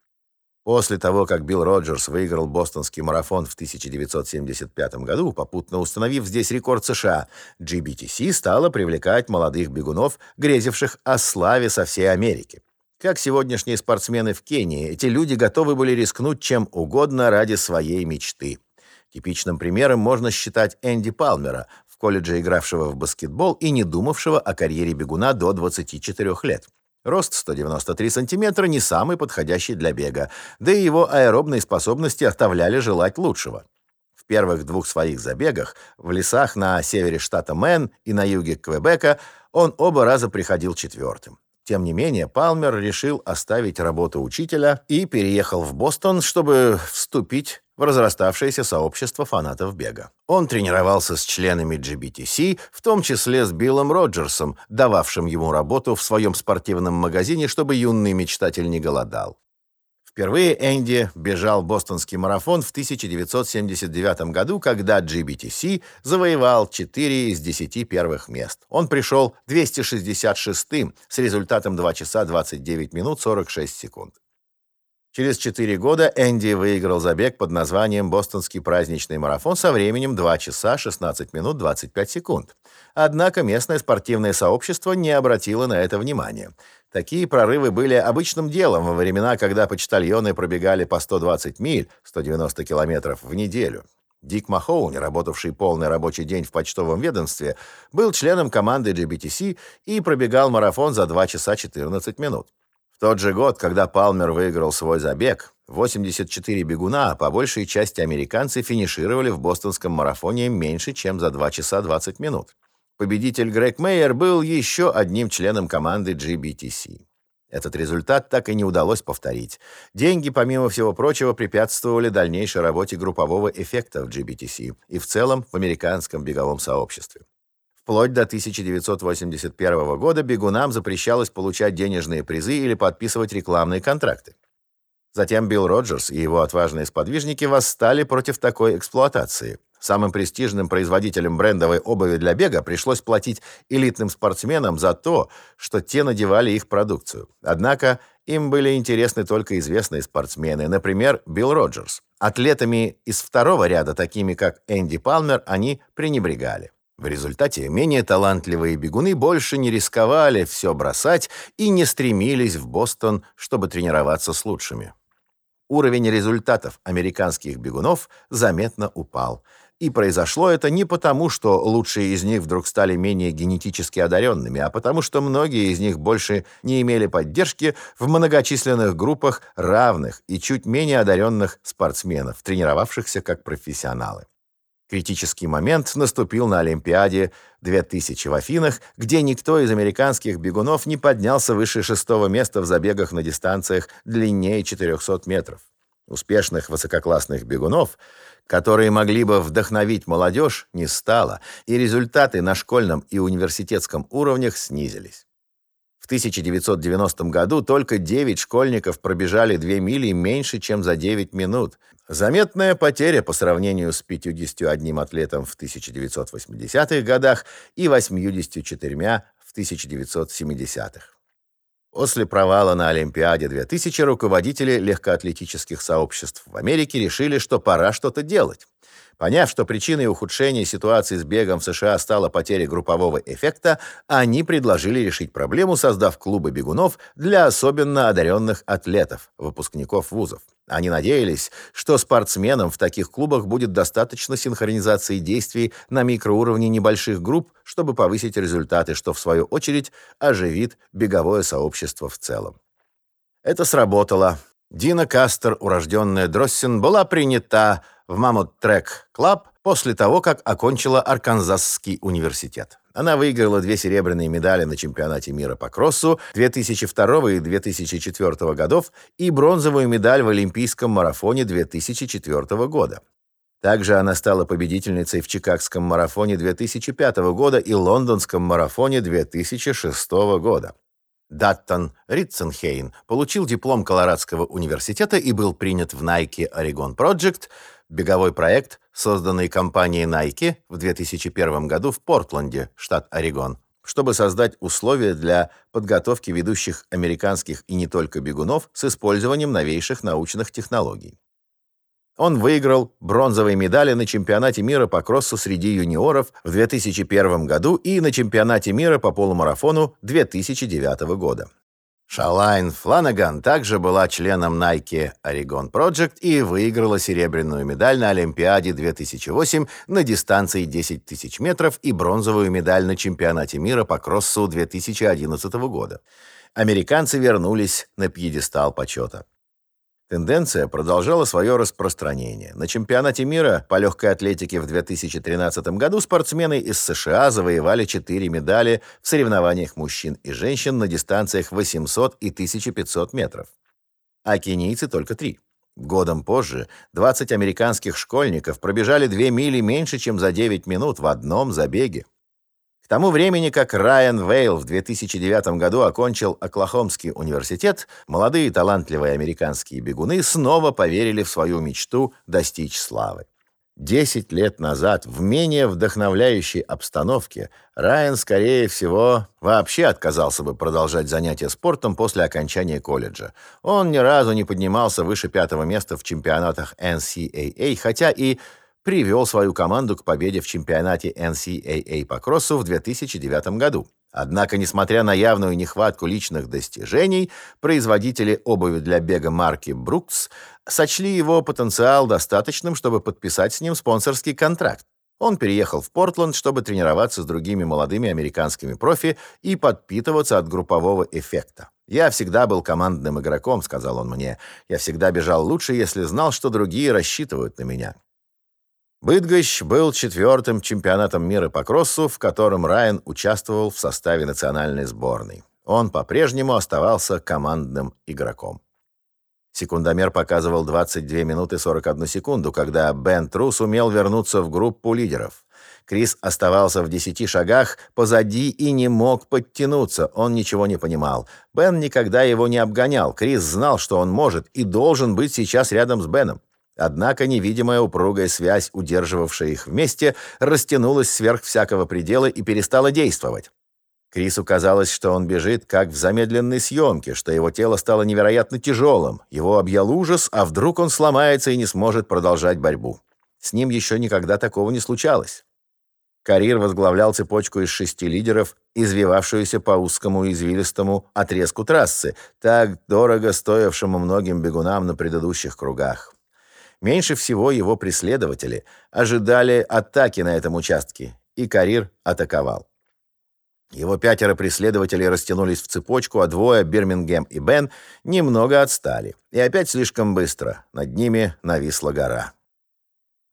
После того, как Билл Роджерс выиграл бостонский марафон в 1975 году, попутно установив здесь рекорд США, GBTC стала привлекать молодых бегунов, грезивших о славе со всей Америки. Как сегодняшние спортсмены в Кении, эти люди готовы были рискнуть чем угодно ради своей мечты. Типичным примером можно считать Энди Палмера, в колледже игравшего в баскетбол и не думавшего о карьере бегуна до 24 лет. Рост 193 сантиметра не самый подходящий для бега, да и его аэробные способности оставляли желать лучшего. В первых двух своих забегах в лесах на севере штата Мэн и на юге Квебека он оба раза приходил четвертым. Тем не менее, Палмер решил оставить работу учителя и переехал в Бостон, чтобы вступить в разраставшееся сообщество фанатов бега. Он тренировался с членами GBTC, в том числе с Биллом Роджерсом, дававшим ему работу в своем спортивном магазине, чтобы юный мечтатель не голодал. Впервые Энди бежал бостонский марафон в 1979 году, когда GBTC завоевал 4 из 10 первых мест. Он пришел 266-м с результатом 2 часа 29 минут 46 секунд. Через 4 года Энди выиграл забег под названием «Бостонский праздничный марафон» со временем 2 часа 16 минут 25 секунд. Однако местное спортивное сообщество не обратило на это внимания. Такие прорывы были обычным делом во времена, когда почтальоны пробегали по 120 миль, 190 километров в неделю. Дик Махоуни, работавший полный рабочий день в почтовом ведомстве, был членом команды GBTC и пробегал марафон за 2 часа 14 минут. В тот же год, когда Палмер выиграл свой забег, 84 бегуна, а по большей части американцы, финишировали в бостонском марафоне меньше, чем за 2 часа 20 минут. Победитель Грег Мейер был еще одним членом команды GBTC. Этот результат так и не удалось повторить. Деньги, помимо всего прочего, препятствовали дальнейшей работе группового эффекта в GBTC и в целом в американском беговом сообществе. Вплоть до 1981 года бегунам запрещалось получать денежные призы или подписывать рекламные контракты. Затем Билл Роджерс и его отважные сподвижники восстали против такой эксплуатации. Самым престижным производителям брендовой обуви для бега пришлось платить элитным спортсменам за то, что те надевали их продукцию. Однако им были интересны только известные спортсмены, например, Билл Роджерс. Атлетами из второго ряда, такими как Энди Палмер, они пренебрегали. В результате менее талантливые бегуны больше не рисковали все бросать и не стремились в Бостон, чтобы тренироваться с лучшими. Уровень результатов американских бегунов заметно упал. И произошло это не потому, что лучшие из них вдруг стали менее генетически одаренными, а потому что многие из них больше не имели поддержки в многочисленных группах равных и чуть менее одаренных спортсменов, тренировавшихся как профессионалы. Критический момент наступил на Олимпиаде 2000 в Афинах, где никто из американских бегунов не поднялся выше шестого места в забегах на дистанциях длиннее 400 метров. Успешных высококлассных бегунов, которые могли бы вдохновить молодежь, не стало, и результаты на школьном и университетском уровнях снизились. В 1990 году только 9 школьников пробежали 2 мили меньше, чем за 9 минут. Заметная потеря по сравнению с 51 атлетом в 1980-х годах и 84 в 1970-х. После провала на Олимпиаде 2000 руководители легкоатлетических сообществ в Америке решили, что пора что-то делать. Поняв, что причиной ухудшения ситуации с бегом в США стала потеря группового эффекта, они предложили решить проблему, создав клубы бегунов для особенно одаренных атлетов, выпускников вузов. Они надеялись, что спортсменам в таких клубах будет достаточно синхронизации действий на микроуровне небольших групп, чтобы повысить результаты, что в свою очередь оживит беговое сообщество в целом. Это сработало. Дина Кастер, урожденная Дроссин, была принята в Маммот Трек Клаб после того, как окончила Арканзасский университет. Она выиграла две серебряные медали на чемпионате мира по кроссу 2002 и 2004 годов и бронзовую медаль в Олимпийском марафоне 2004 года. Также она стала победительницей в Чикагском марафоне 2005 года и Лондонском марафоне 2006 года. Даттон Ритценхейн получил диплом Колорадского университета и был принят в Nike Oregon Project – беговой проект, созданный компанией Nike в 2001 году в Портленде, штат Орегон, чтобы создать условия для подготовки ведущих американских и не только бегунов с использованием новейших научных технологий. Он выиграл бронзовые медали на чемпионате мира по кроссу среди юниоров в 2001 году и на чемпионате мира по полумарафону 2009 года. Шалайн Фланаган также была членом Nike Oregon Project и выиграла серебряную медаль на Олимпиаде 2008 на дистанции 10 тысяч метров и бронзовую медаль на чемпионате мира по кроссу 2011 года. Американцы вернулись на пьедестал почета. Тенденция продолжала свое распространение. На чемпионате мира по легкой атлетике в 2013 году спортсмены из США завоевали 4 медали в соревнованиях мужчин и женщин на дистанциях 800 и 1500 метров. А кенийцы только 3. Годом позже 20 американских школьников пробежали 2 мили меньше, чем за 9 минут в одном забеге. К тому времени, как Райан Вейл в 2009 году окончил Оклахомский университет, молодые талантливые американские бегуны снова поверили в свою мечту достичь славы. Десять лет назад в менее вдохновляющей обстановке Райан, скорее всего, вообще отказался бы продолжать занятия спортом после окончания колледжа. Он ни разу не поднимался выше пятого места в чемпионатах NCAA, хотя и привел свою команду к победе в чемпионате NCAA по кроссу в 2009 году. Однако, несмотря на явную нехватку личных достижений, производители обуви для бега марки Brooks сочли его потенциал достаточным, чтобы подписать с ним спонсорский контракт. Он переехал в Портленд, чтобы тренироваться с другими молодыми американскими профи и подпитываться от группового эффекта. «Я всегда был командным игроком», — сказал он мне. «Я всегда бежал лучше, если знал, что другие рассчитывают на меня». Быдгощ был четвертым чемпионатом мира по кроссу, в котором Райан участвовал в составе национальной сборной. Он по-прежнему оставался командным игроком. Секундомер показывал 22 минуты 41 секунду, когда Бен Трус умел вернуться в группу лидеров. Крис оставался в десяти шагах позади и не мог подтянуться. Он ничего не понимал. Бен никогда его не обгонял. Крис знал, что он может и должен быть сейчас рядом с Беном. Однако невидимая упругая связь, удерживавшая их вместе, растянулась сверх всякого предела и перестала действовать. Крису казалось, что он бежит, как в замедленной съемке, что его тело стало невероятно тяжелым. Его объял ужас, а вдруг он сломается и не сможет продолжать борьбу. С ним еще никогда такого не случалось. Карир возглавлял цепочку из шести лидеров, извивавшуюся по узкому извилистому отрезку трассы, так дорого стоившему многим бегунам на предыдущих кругах. Меньше всего его преследователи ожидали атаки на этом участке, и Карир атаковал. Его пятеро преследователей растянулись в цепочку, а двое, Бирмингем и Бен, немного отстали. И опять слишком быстро. Над ними нависла гора.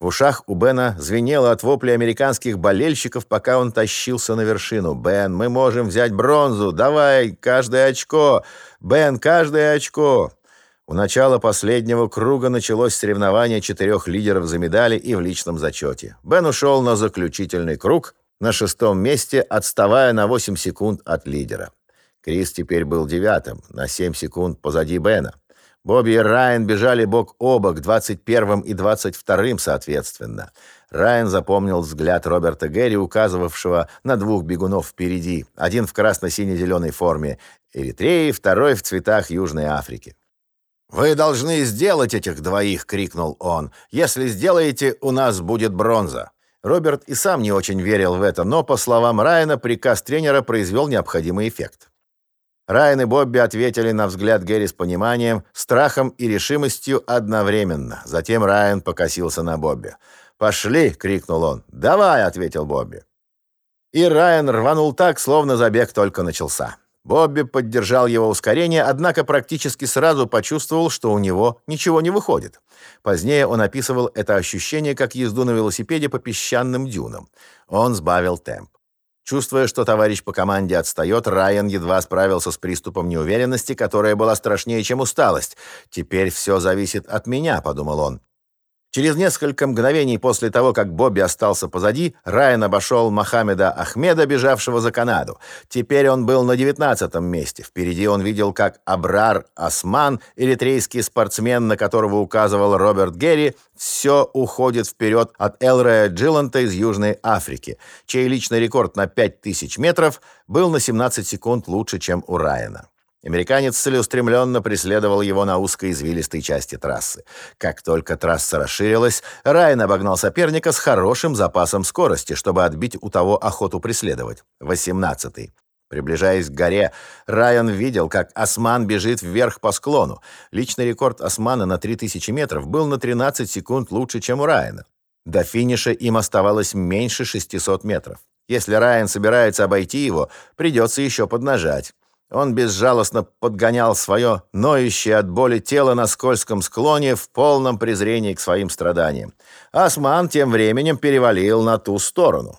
В ушах у Бена звенело от вопли американских болельщиков, пока он тащился на вершину. «Бен, мы можем взять бронзу! Давай, каждое очко! Бен, каждое очко!» У начала последнего круга началось соревнование четырех лидеров за медали и в личном зачете. Бен ушел на заключительный круг на шестом месте, отставая на 8 секунд от лидера. Крис теперь был девятым, на 7 секунд позади Бена. Бобби и Райан бежали бок о бок, 21-м и 22-м соответственно. Райан запомнил взгляд Роберта Гэри, указывавшего на двух бегунов впереди. Один в красно-сине-зеленой форме Эритреи, второй в цветах Южной Африки. «Вы должны сделать этих двоих!» — крикнул он. «Если сделаете, у нас будет бронза!» Роберт и сам не очень верил в это, но, по словам Райана, приказ тренера произвел необходимый эффект. Райан и Бобби ответили на взгляд Гэри с пониманием, страхом и решимостью одновременно. Затем Райан покосился на Бобби. «Пошли!» — крикнул он. «Давай!» — ответил Бобби. И Райан рванул так, словно забег только начался. Бобби поддержал его ускорение, однако практически сразу почувствовал, что у него ничего не выходит. Позднее он описывал это ощущение как езду на велосипеде по песчаным дюнам. Он сбавил темп. Чувствуя, что товарищ по команде отстает, Райан едва справился с приступом неуверенности, которая была страшнее, чем усталость. «Теперь все зависит от меня», — подумал он. Через несколько мгновений после того, как Бобби остался позади, Райан обошел Мохаммеда Ахмеда, бежавшего за Канаду. Теперь он был на девятнадцатом месте. Впереди он видел, как Абрар Осман, эритрейский спортсмен, на которого указывал Роберт Герри, все уходит вперед от Элрея Джиланта из Южной Африки, чей личный рекорд на 5000 метров был на 17 секунд лучше, чем у Райана. Американец целеустремленно преследовал его на узкой извилистой части трассы. Как только трасса расширилась, Райан обогнал соперника с хорошим запасом скорости, чтобы отбить у того охоту преследовать. 18 Приближаясь к горе, Райан видел, как Осман бежит вверх по склону. Личный рекорд Османа на 3000 метров был на 13 секунд лучше, чем у Райана. До финиша им оставалось меньше 600 метров. Если Райан собирается обойти его, придется еще поднажать. Он безжалостно подгонял свое ноющее от боли тело на скользком склоне в полном презрении к своим страданиям. Осман тем временем перевалил на ту сторону.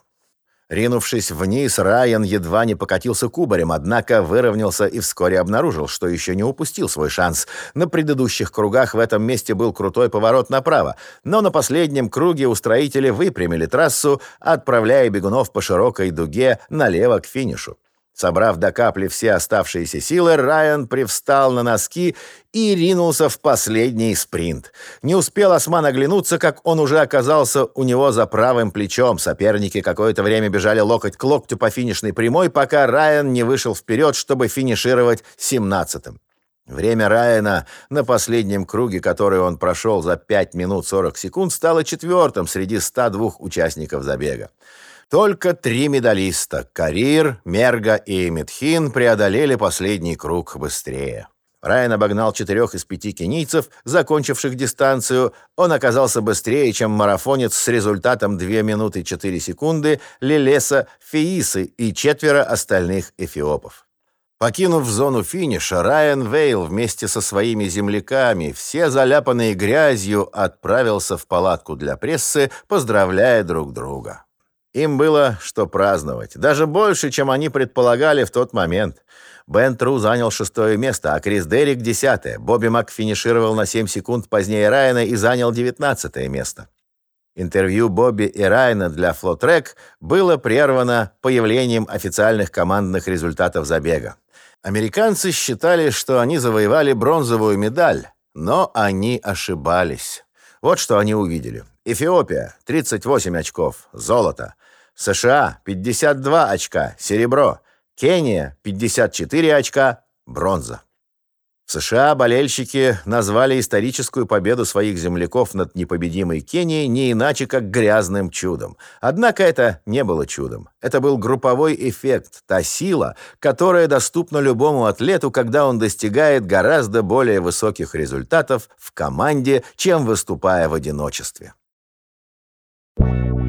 Ринувшись вниз, Райан едва не покатился кубарем, однако выровнялся и вскоре обнаружил, что еще не упустил свой шанс. На предыдущих кругах в этом месте был крутой поворот направо, но на последнем круге устроители выпрямили трассу, отправляя бегунов по широкой дуге налево к финишу. Собрав до капли все оставшиеся силы, Райан привстал на носки и ринулся в последний спринт. Не успел Осман оглянуться, как он уже оказался у него за правым плечом. Соперники какое-то время бежали локоть к локтю по финишной прямой, пока Райан не вышел вперед, чтобы финишировать семнадцатым. Время Райана на последнем круге, который он прошел за 5 минут 40 секунд, стало четвертым среди 102 участников забега. Только три медалиста – Карир, Мерга и Митхин – преодолели последний круг быстрее. Райан обогнал четырех из пяти кенийцев, закончивших дистанцию. Он оказался быстрее, чем марафонец с результатом 2 минуты 4 секунды Лелеса Феисы и четверо остальных эфиопов. Покинув зону финиша, Райан Вейл вместе со своими земляками, все заляпанные грязью, отправился в палатку для прессы, поздравляя друг друга. Им было что праздновать, даже больше, чем они предполагали в тот момент. Бен Тру занял шестое место, а Крис Деррик — десятое. Бобби Мак финишировал на 7 секунд позднее Райана и занял девятнадцатое место. Интервью Бобби и Райана для Флотрек было прервано появлением официальных командных результатов забега. Американцы считали, что они завоевали бронзовую медаль, но они ошибались. Вот что они увидели. Эфиопия 38 очков, золото. США 52 очка, серебро. Кения 54 очка, бронза. В США болельщики назвали историческую победу своих земляков над непобедимой Кенией не иначе, как грязным чудом. Однако это не было чудом. Это был групповой эффект, та сила, которая доступна любому атлету, когда он достигает гораздо более высоких результатов в команде, чем выступая в одиночестве. Thank you.